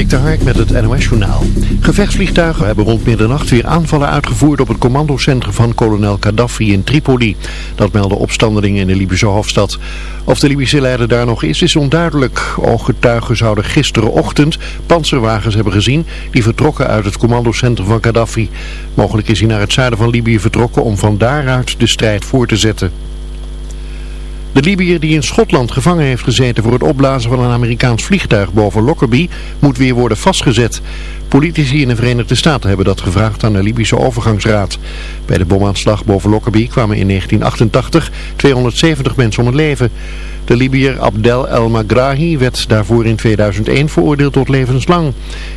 Dik Hark met het NOS-journaal. Gevechtsvliegtuigen hebben rond middernacht weer aanvallen uitgevoerd op het commandocentrum van kolonel Gaddafi in Tripoli. Dat melden opstandelingen in de Libische hoofdstad. Of de Libische leider daar nog is, is onduidelijk. Ooggetuigen zouden gisterenochtend panzerwagens hebben gezien die vertrokken uit het commandocentrum van Gaddafi. Mogelijk is hij naar het zuiden van Libië vertrokken om van daaruit de strijd voor te zetten. De Libiër die in Schotland gevangen heeft gezeten voor het opblazen van een Amerikaans vliegtuig boven Lockerbie moet weer worden vastgezet. Politici in de Verenigde Staten hebben dat gevraagd aan de Libische overgangsraad. Bij de bomaanslag boven Lockerbie kwamen in 1988 270 mensen om het leven. De Libiër Abdel El Magrahi werd daarvoor in 2001 veroordeeld tot levenslang.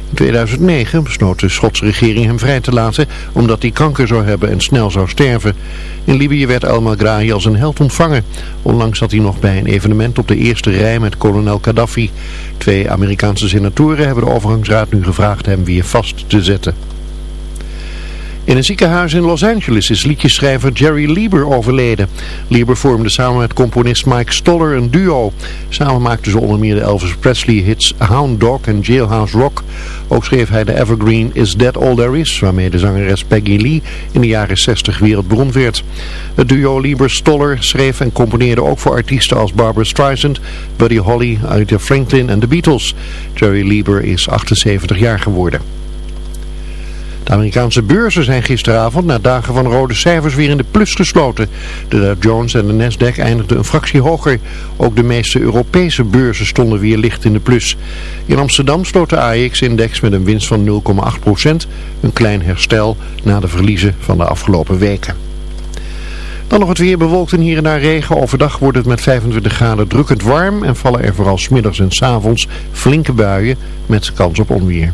In 2009 besloot de Schotse regering hem vrij te laten omdat hij kanker zou hebben en snel zou sterven. In Libië werd El Magrahi als een held ontvangen. Onlangs zat hij nog bij een evenement op de eerste rij met kolonel Gaddafi. Twee Amerikaanse senatoren hebben de overgangsraad nu gevraagd hem weer vast te zetten. In een ziekenhuis in Los Angeles is liedjeschrijver Jerry Lieber overleden. Lieber vormde samen met componist Mike Stoller een duo. Samen maakten ze onder meer de Elvis Presley hits Hound Dog en Jailhouse Rock. Ook schreef hij de evergreen Is That All There Is, waarmee de zangeres Peggy Lee in de jaren 60 wereldberoemd werd. Het duo Lieber-Stoller schreef en componeerde ook voor artiesten als Barbara Streisand, Buddy Holly, Aretha Franklin en de Beatles. Jerry Lieber is 78 jaar geworden. De Amerikaanse beurzen zijn gisteravond na dagen van rode cijfers weer in de plus gesloten. De Dow Jones en de Nasdaq eindigden een fractie hoger. Ook de meeste Europese beurzen stonden weer licht in de plus. In Amsterdam sloot de AEX-index met een winst van 0,8%. Een klein herstel na de verliezen van de afgelopen weken. Dan nog het weer bewolkt en hier en daar regen. Overdag wordt het met 25 graden drukkend warm en vallen er vooral smiddags en s avonds flinke buien met kans op onweer.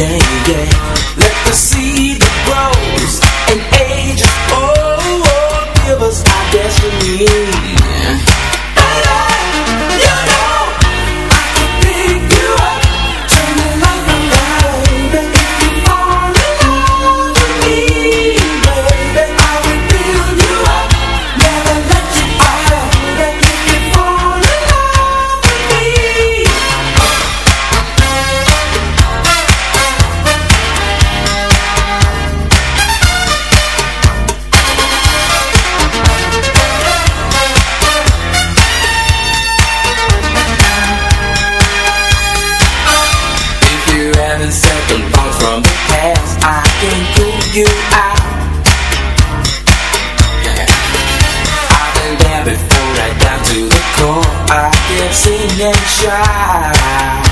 Yeah, yeah. Can pull you out. I've been there before, right down to the core. I can sing and.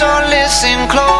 So listen close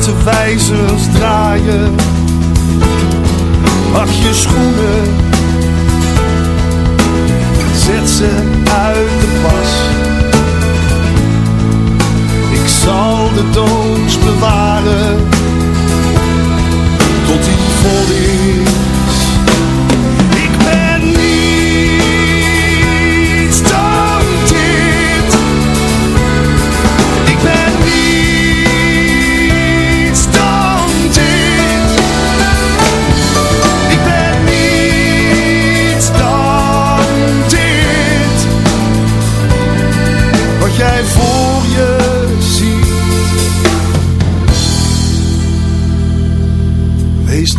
platen wijzers draaien. Ach, je schoenen, zet ze uit de pas. Ik zal de doods bewaren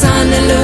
sun illuminate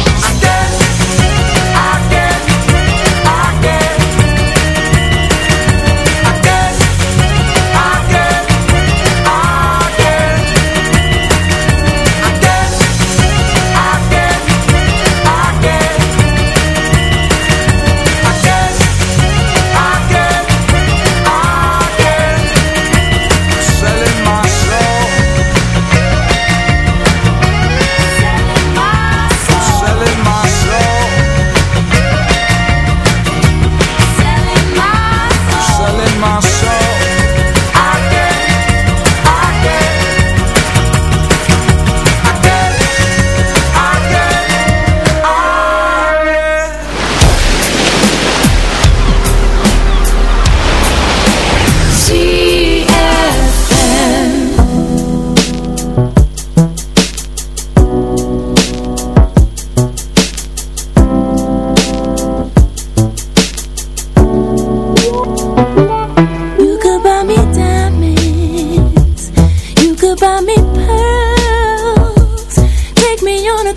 A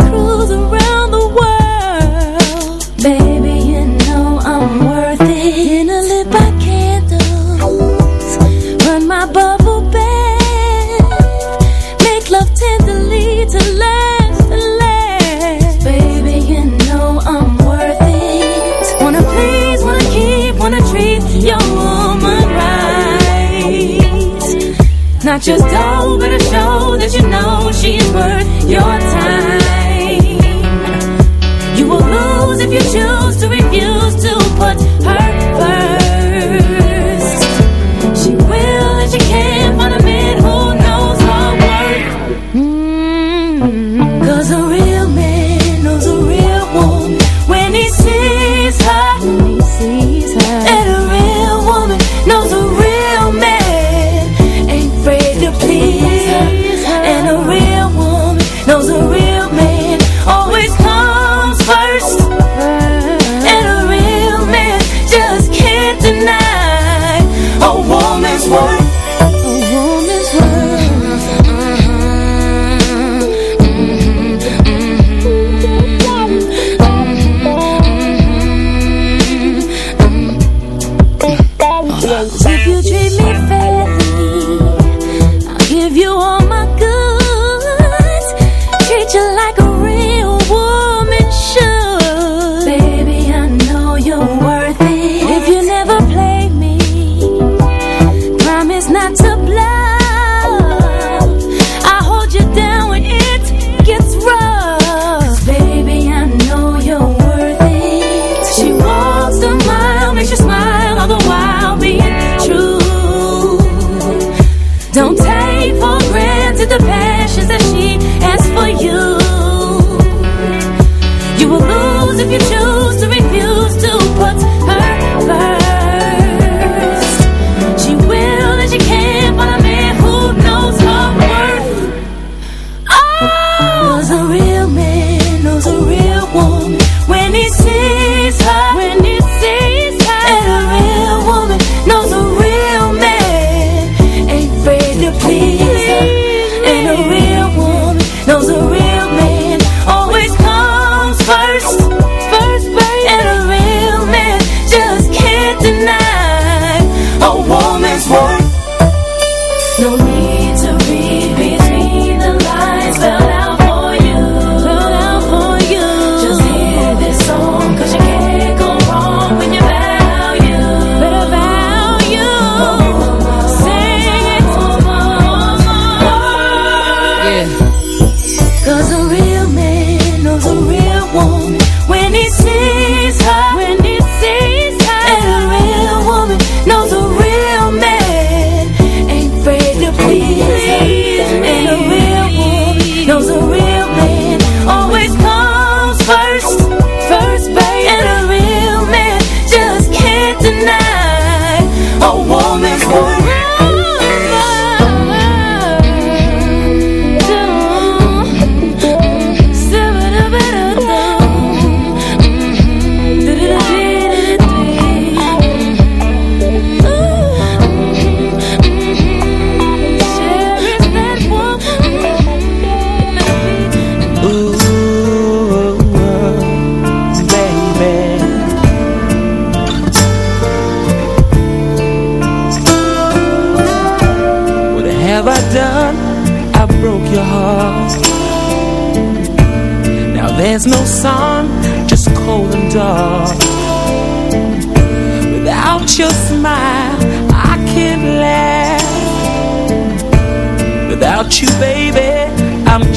woman's world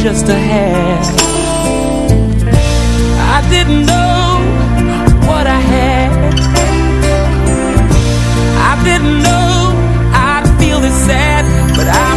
just a half. I didn't know what I had I didn't know I'd feel this sad But I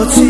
Your